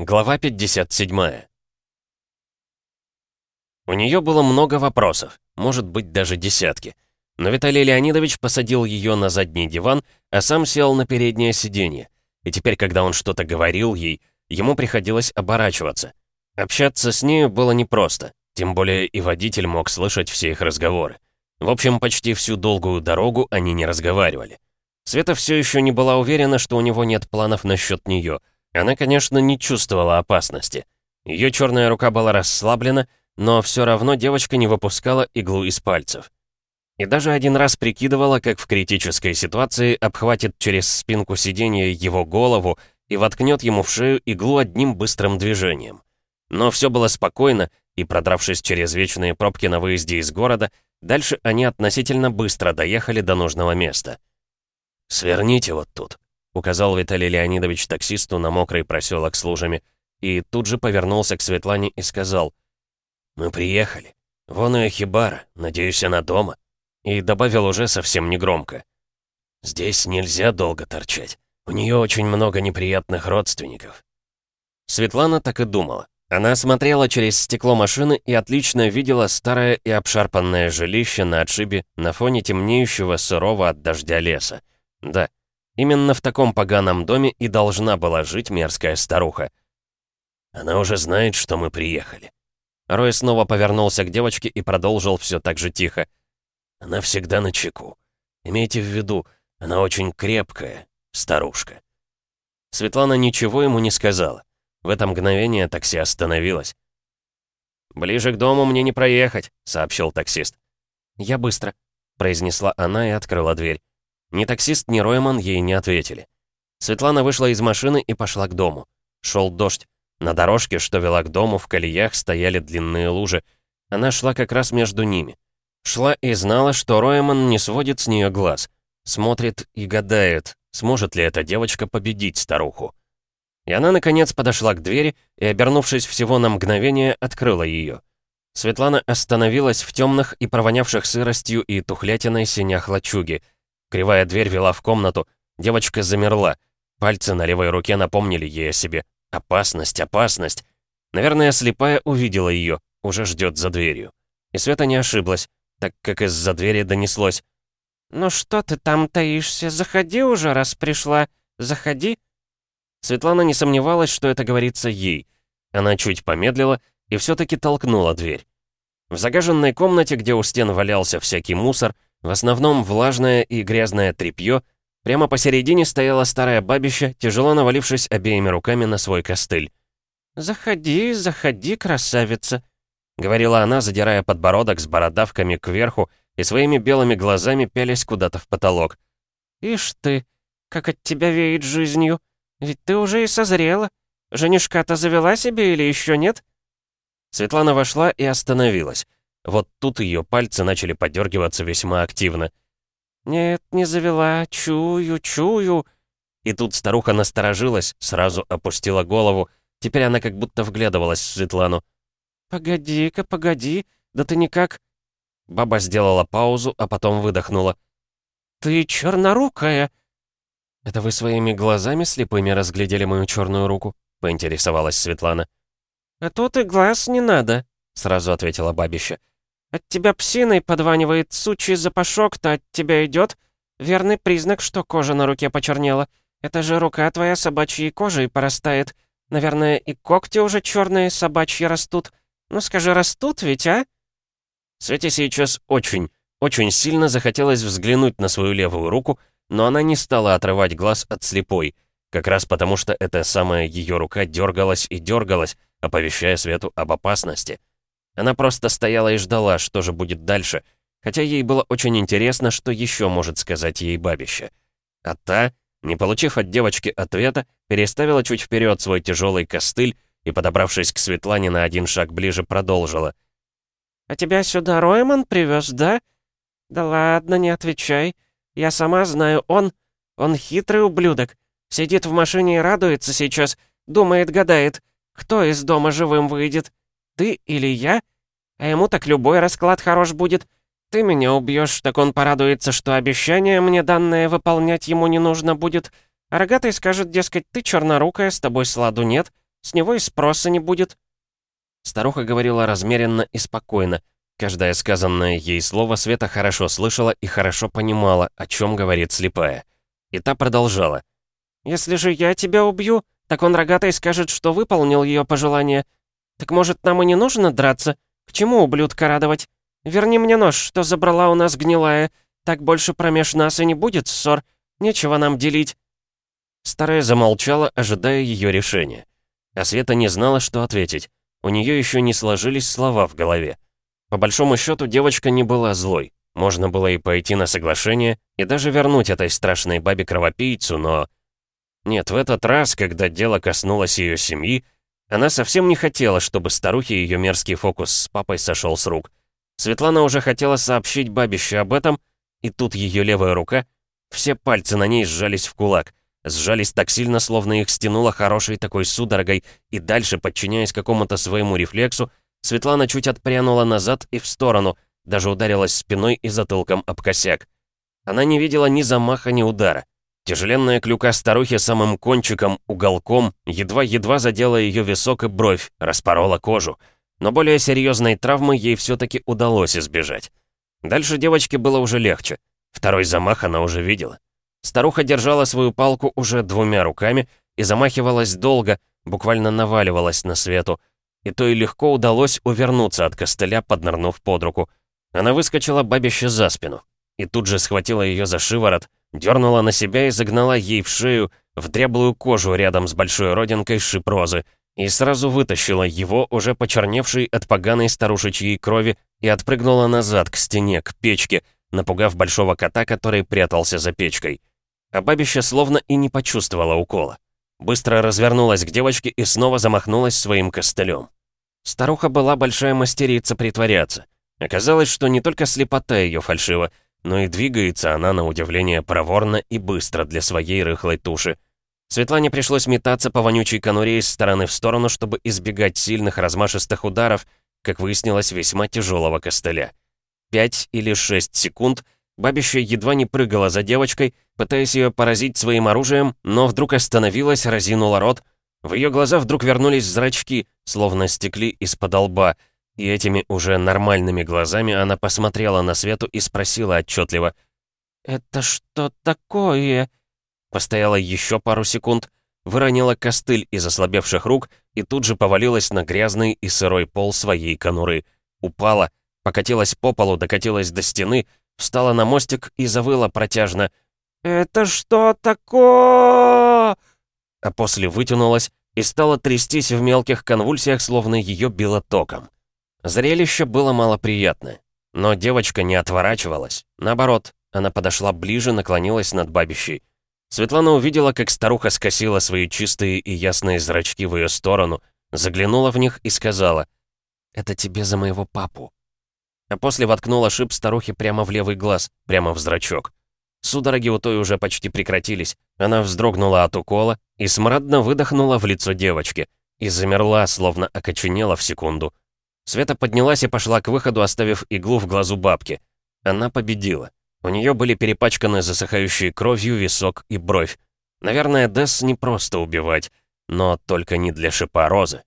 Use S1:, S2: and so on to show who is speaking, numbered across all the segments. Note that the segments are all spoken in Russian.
S1: Глава 57. У нее было много вопросов, может быть, даже десятки. Но Виталий Леонидович посадил ее на задний диван, а сам сел на переднее сиденье. И теперь, когда он что-то говорил ей, ему приходилось оборачиваться. Общаться с нею было непросто, тем более и водитель мог слышать все их разговоры. В общем, почти всю долгую дорогу они не разговаривали. Света все еще не была уверена, что у него нет планов насчет нее — она, конечно, не чувствовала опасности. Ее черная рука была расслаблена, но все равно девочка не выпускала иглу из пальцев. И даже один раз прикидывала, как в критической ситуации обхватит через спинку сиденья его голову и воткнет ему в шею иглу одним быстрым движением. Но все было спокойно, и, продравшись через вечные пробки на выезде из города, дальше они относительно быстро доехали до нужного места. «Сверните вот тут», указал Виталий Леонидович таксисту на мокрый проселок с лужами, и тут же повернулся к Светлане и сказал, «Мы приехали. Вон и хибара, надеюсь, она дома». И добавил уже совсем негромко. «Здесь нельзя долго торчать. У нее очень много неприятных родственников». Светлана так и думала. Она смотрела через стекло машины и отлично видела старое и обшарпанное жилище на отшибе на фоне темнеющего сырого от дождя леса. Да, Именно в таком поганом доме и должна была жить мерзкая старуха. Она уже знает, что мы приехали. Рой снова повернулся к девочке и продолжил все так же тихо. Она всегда на чеку. Имейте в виду, она очень крепкая, старушка. Светлана ничего ему не сказала. В это мгновение такси остановилось. «Ближе к дому мне не проехать», — сообщил таксист. «Я быстро», — произнесла она и открыла дверь. Ни таксист, ни Ройман ей не ответили. Светлана вышла из машины и пошла к дому. Шел дождь. На дорожке, что вела к дому, в колеях стояли длинные лужи. Она шла как раз между ними. Шла и знала, что Ройман не сводит с нее глаз. Смотрит и гадает, сможет ли эта девочка победить старуху. И она, наконец, подошла к двери и, обернувшись всего на мгновение, открыла ее. Светлана остановилась в темных и провонявших сыростью и тухлятиной синях лачуги — Кривая дверь вела в комнату. Девочка замерла. Пальцы на левой руке напомнили ей о себе. Опасность, опасность. Наверное, слепая увидела ее, уже ждет за дверью. И Света не ошиблась, так как из-за двери донеслось. «Ну что ты там таишься? Заходи уже, раз пришла. Заходи». Светлана не сомневалась, что это говорится ей. Она чуть помедлила и все-таки толкнула дверь. В загаженной комнате, где у стен валялся всякий мусор, в основном влажное и грязное тряпье, прямо посередине стояла старая бабища, тяжело навалившись обеими руками на свой костыль. «Заходи, заходи, красавица», — говорила она, задирая подбородок с бородавками кверху и своими белыми глазами пялись куда-то в потолок. «Ишь ты, как от тебя веет жизнью, ведь ты уже и созрела. Женишка-то завела себе или еще нет?» Светлана вошла и остановилась. Вот тут ее пальцы начали подергиваться весьма активно. «Нет, не завела, чую, чую». И тут старуха насторожилась, сразу опустила голову. Теперь она как будто вглядывалась в Светлану. «Погоди-ка, погоди, да ты никак...» Баба сделала паузу, а потом выдохнула. «Ты чернорукая!» «Это вы своими глазами слепыми разглядели мою черную руку?» — поинтересовалась Светлана. «А тут и глаз не надо», — сразу ответила бабища. От тебя псиной подванивает сучий запашок-то от тебя идет. Верный признак, что кожа на руке почернела. Это же рука твоя собачьей кожей порастает. Наверное, и когти уже черные собачьи растут. Ну скажи, растут ведь, а?» Свете сейчас очень, очень сильно захотелось взглянуть на свою левую руку, но она не стала отрывать глаз от слепой, как раз потому что эта самая ее рука дергалась и дергалась, оповещая Свету об опасности. Она просто стояла и ждала, что же будет дальше, хотя ей было очень интересно, что еще может сказать ей бабище. А та, не получив от девочки ответа, переставила чуть вперед свой тяжелый костыль и, подобравшись к Светлане на один шаг ближе, продолжила. «А тебя сюда Ройман привез, да? Да ладно, не отвечай. Я сама знаю, он... Он хитрый ублюдок. Сидит в машине и радуется сейчас. Думает, гадает, кто из дома живым выйдет. Ты или я? А ему так любой расклад хорош будет. Ты меня убьешь, так он порадуется, что обещание мне данное выполнять ему не нужно будет. А рогатый скажет, дескать, ты чернорукая, с тобой сладу нет.
S2: С него и спроса не будет».
S1: Старуха говорила размеренно и спокойно. Каждое сказанное ей слово Света хорошо слышала и хорошо понимала, о чем говорит слепая. И та продолжала.
S2: «Если же я тебя убью, так он рогатый скажет, что выполнил ее пожелание. Так может, нам и не нужно драться? К чему ублюдка радовать? Верни мне нож, что забрала у нас гнилая. Так больше промеж нас и не будет ссор. Нечего нам делить».
S1: Старая замолчала, ожидая ее решения. А Света не знала, что ответить. У нее еще не сложились слова в голове. По большому счету, девочка не была злой. Можно было и пойти на соглашение, и даже вернуть этой страшной бабе кровопийцу, но... Нет, в этот раз, когда дело коснулось ее семьи, она совсем не хотела, чтобы старухе ее мерзкий фокус с папой сошел с рук. Светлана уже хотела сообщить бабище об этом, и тут ее левая рука, все пальцы на ней сжались в кулак, сжались так сильно, словно их стянуло хорошей такой судорогой, и дальше, подчиняясь какому-то своему рефлексу, Светлана чуть отпрянула назад и в сторону, даже ударилась спиной и затылком об косяк. Она не видела ни замаха, ни удара. Тяжеленная клюка старухи самым кончиком, уголком, едва-едва задела ее висок и бровь, распорола кожу. Но более серьезной травмы ей все-таки удалось избежать. Дальше девочке было уже легче. Второй замах она уже видела. Старуха держала свою палку уже двумя руками и замахивалась долго, буквально наваливалась на свету, и то и легко удалось увернуться от костыля, поднырнув под руку. Она выскочила бабище за спину, и тут же схватила ее за шиворот, дернула на себя и загнала ей в шею, в дряблую кожу рядом с большой родинкой шипрозы, и сразу вытащила его, уже почерневший от поганой старушечьей крови, и отпрыгнула назад к стене, к печке, напугав большого кота, который прятался за печкой. А бабища словно и не почувствовала укола. Быстро развернулась к девочке и снова замахнулась своим костылем. Старуха была большая мастерица притворяться. Оказалось, что не только слепота ее фальшива, но и двигается она, на удивление, проворно и быстро для своей рыхлой туши. Светлане пришлось метаться по вонючей конуре из стороны в сторону, чтобы избегать сильных размашистых ударов, как выяснилось, весьма тяжелого костыля. Пять или шесть секунд — Бабище едва не прыгала за девочкой, пытаясь ее поразить своим оружием, но вдруг остановилась, разинула рот. В ее глаза вдруг вернулись зрачки, словно стекли из-под лба, и этими уже нормальными глазами она посмотрела на Свету и спросила отчетливо.
S2: «Это что такое?»
S1: Постояла еще пару секунд, выронила костыль из ослабевших рук и тут же повалилась на грязный и сырой пол своей конуры. Упала, покатилась по полу, докатилась до стены, встала на мостик и завыла протяжно. «Это что такое?» А после вытянулась и стала трястись в мелких конвульсиях, словно ее било током. Зрелище было малоприятное. Но девочка не отворачивалась. Наоборот, она подошла ближе, наклонилась над бабищей. Светлана увидела, как старуха скосила свои чистые и ясные зрачки в ее сторону, заглянула в них и сказала, «Это тебе за моего папу» а после воткнула шип старухи прямо в левый глаз, прямо в зрачок. Судороги у той уже почти прекратились. Она вздрогнула от укола и смрадно выдохнула в лицо девочки. И замерла, словно окоченела в секунду. Света поднялась и пошла к выходу, оставив иглу в глазу бабки. Она победила. У нее были перепачканы засыхающей кровью висок и бровь. Наверное, Десс не просто убивать, но только не для шипа розы.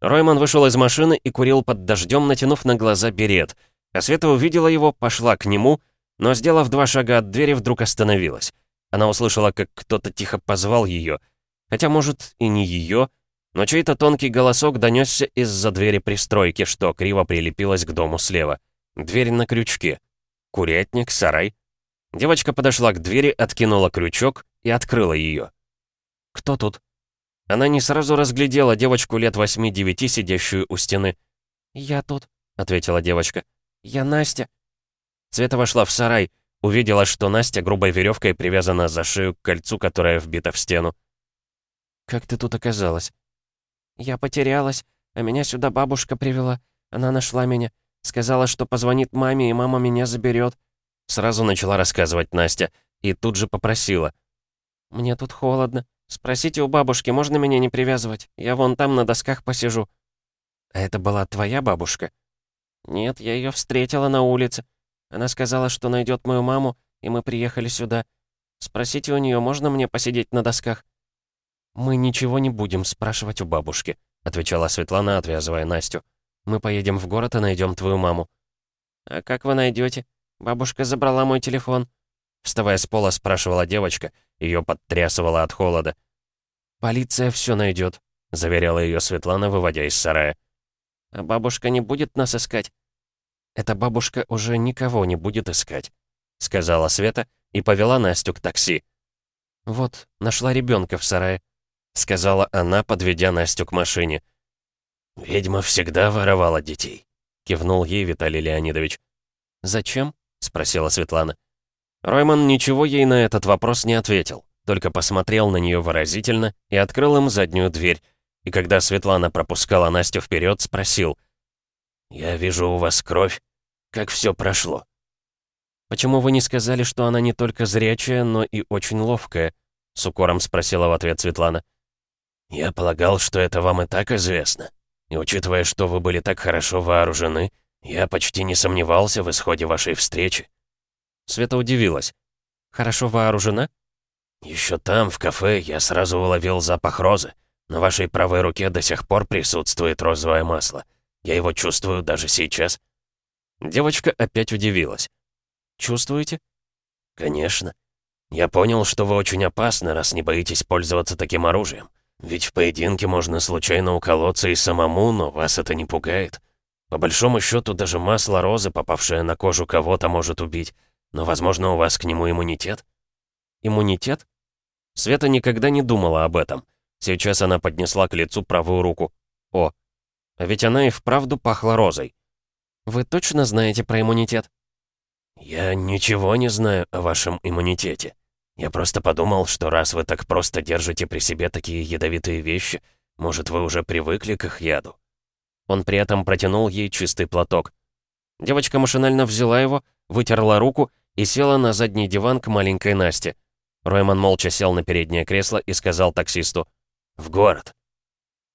S1: Ройман вышел из машины и курил под дождем, натянув на глаза берет. А Света увидела его, пошла к нему, но, сделав два шага от двери, вдруг остановилась. Она услышала, как кто-то тихо позвал ее. Хотя, может, и не ее, но чей-то тонкий голосок донесся из-за двери пристройки, что криво прилепилась к дому слева. Дверь на крючке. Курятник, сарай. Девочка подошла к двери, откинула крючок и открыла ее. «Кто тут?» Она не сразу разглядела девочку лет восьми-девяти, сидящую у стены.
S2: «Я тут», — ответила девочка. «Я Настя».
S1: Света вошла в сарай, увидела, что Настя грубой веревкой привязана за шею к кольцу, которое вбито в стену.
S2: «Как ты тут оказалась?» «Я потерялась, а меня сюда бабушка привела. Она нашла меня. Сказала, что позвонит маме, и мама меня заберет.
S1: Сразу начала рассказывать Настя и тут же попросила.
S2: «Мне тут холодно. Спросите у бабушки, можно меня не привязывать? Я вон там на досках посижу».
S1: «А это была твоя бабушка?»
S2: «Нет, я ее встретила на улице. Она сказала, что найдет мою маму, и мы приехали сюда. Спросите у нее, можно мне посидеть на досках?»
S1: «Мы ничего не будем спрашивать у бабушки», — отвечала Светлана, отвязывая Настю. «Мы поедем в город и найдем твою маму».
S2: «А как вы найдете? Бабушка забрала мой телефон».
S1: Вставая с пола, спрашивала девочка. Ее подтрясывало от холода. «Полиция все найдет», — заверяла ее Светлана, выводя из сарая.
S2: «А бабушка не будет нас искать?»
S1: «Эта бабушка уже никого не будет искать», — сказала Света и повела Настю к такси. «Вот, нашла ребенка в сарае», — сказала она, подведя Настю к машине. «Ведьма всегда воровала детей», — кивнул ей Виталий Леонидович. «Зачем?» — спросила Светлана. Ройман ничего ей на этот вопрос не ответил, только посмотрел на нее выразительно и открыл им заднюю дверь. И когда Светлана пропускала Настю вперед, спросил. «Я вижу у вас кровь. Как все прошло?» «Почему вы не сказали, что она не только зрячая, но и очень ловкая?» — с укором спросила в ответ Светлана. «Я полагал, что это вам и так известно. И учитывая, что вы были так хорошо вооружены, я почти не сомневался в исходе вашей встречи. Света удивилась. «Хорошо вооружена?» «Еще там, в кафе, я сразу уловил запах розы. На вашей правой руке до сих пор присутствует розовое масло. Я его чувствую даже сейчас». Девочка опять удивилась. «Чувствуете?» «Конечно. Я понял, что вы очень опасны, раз не боитесь пользоваться таким оружием. Ведь в поединке можно случайно уколоться и самому, но вас это не пугает. По большому счету, даже масло розы, попавшее на кожу кого-то, может убить. Но, возможно, у вас к нему иммунитет? Иммунитет? Света никогда не думала об этом. Сейчас она поднесла к лицу правую руку. О, а ведь она и вправду пахла розой. Вы точно знаете про иммунитет? Я ничего не знаю о вашем иммунитете. Я просто подумал, что раз вы так просто держите при себе такие ядовитые вещи, может, вы уже привыкли к их яду. Он при этом протянул ей чистый платок. Девочка машинально взяла его, вытерла руку и села на задний диван к маленькой Насте. Ройман молча сел на переднее кресло и сказал таксисту «В город».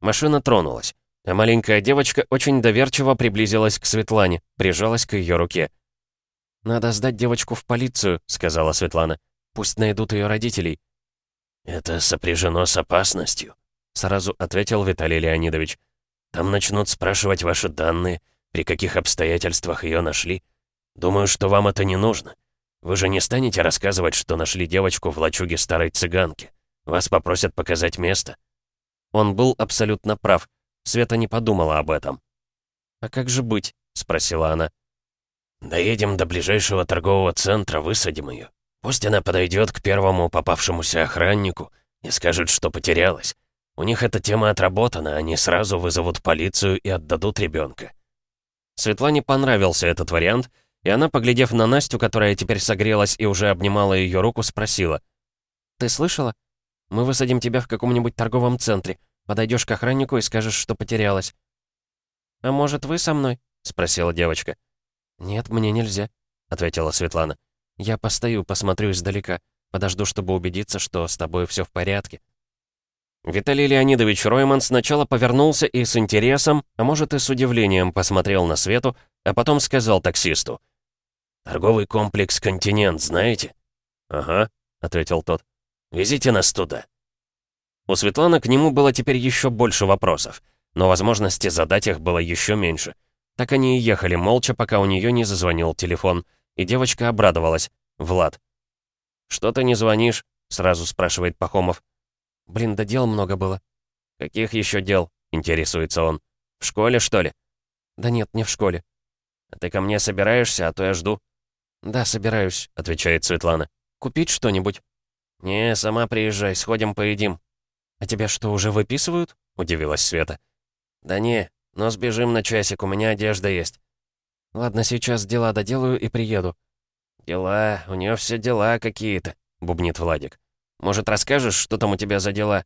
S1: Машина тронулась, а маленькая девочка очень доверчиво приблизилась к Светлане, прижалась к ее руке. «Надо сдать девочку в полицию», — сказала Светлана. «Пусть найдут ее родителей». «Это сопряжено с опасностью», — сразу ответил Виталий Леонидович. «Там начнут спрашивать ваши данные, при каких обстоятельствах ее нашли. Думаю, что вам это не нужно. Вы же не станете рассказывать, что нашли девочку в лачуге старой цыганки. Вас попросят показать место». Он был абсолютно прав. Света не подумала об этом. «А как же быть?» — спросила она. «Доедем до ближайшего торгового центра, высадим ее. Пусть она подойдет к первому попавшемуся охраннику и скажет, что потерялась. У них эта тема отработана, они сразу вызовут полицию и отдадут ребенка. Светлане понравился этот вариант — и она, поглядев на Настю, которая теперь согрелась и уже обнимала ее руку, спросила. «Ты слышала? Мы высадим тебя в каком-нибудь торговом центре. Подойдешь к охраннику и скажешь, что потерялась». «А может, вы со мной?» — спросила девочка. «Нет, мне нельзя», — ответила Светлана. «Я постою, посмотрю издалека. Подожду, чтобы убедиться, что с тобой все в порядке». Виталий Леонидович Ройман сначала повернулся и с интересом, а может и с удивлением посмотрел на Свету, а потом сказал таксисту — «Торговый комплекс «Континент» знаете?» «Ага», — ответил тот. «Везите нас туда». У Светланы к нему было теперь еще больше вопросов, но возможности задать их было еще меньше. Так они и ехали молча, пока у нее не зазвонил телефон, и девочка обрадовалась. Влад. «Что ты не звонишь?» — сразу спрашивает Пахомов. «Блин, да дел много было». «Каких еще дел?» — интересуется он. «В школе, что ли?» «Да нет, не в школе». «А ты ко мне собираешься, а то я жду». «Да, собираюсь», — отвечает Светлана. «Купить что-нибудь?» «Не, сама приезжай, сходим поедим». «А тебя что, уже выписывают?» — удивилась Света. «Да не, но сбежим на часик, у меня одежда есть». «Ладно, сейчас дела доделаю и приеду». «Дела, у нее все дела какие-то», — бубнит Владик. «Может, расскажешь, что там у тебя за дела?»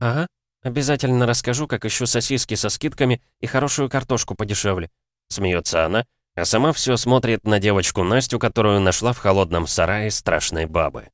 S1: «Ага, обязательно расскажу, как ищу сосиски со скидками и хорошую картошку подешевле», — смеется она, — а сама все смотрит на девочку Настю, которую нашла в холодном сарае страшной бабы.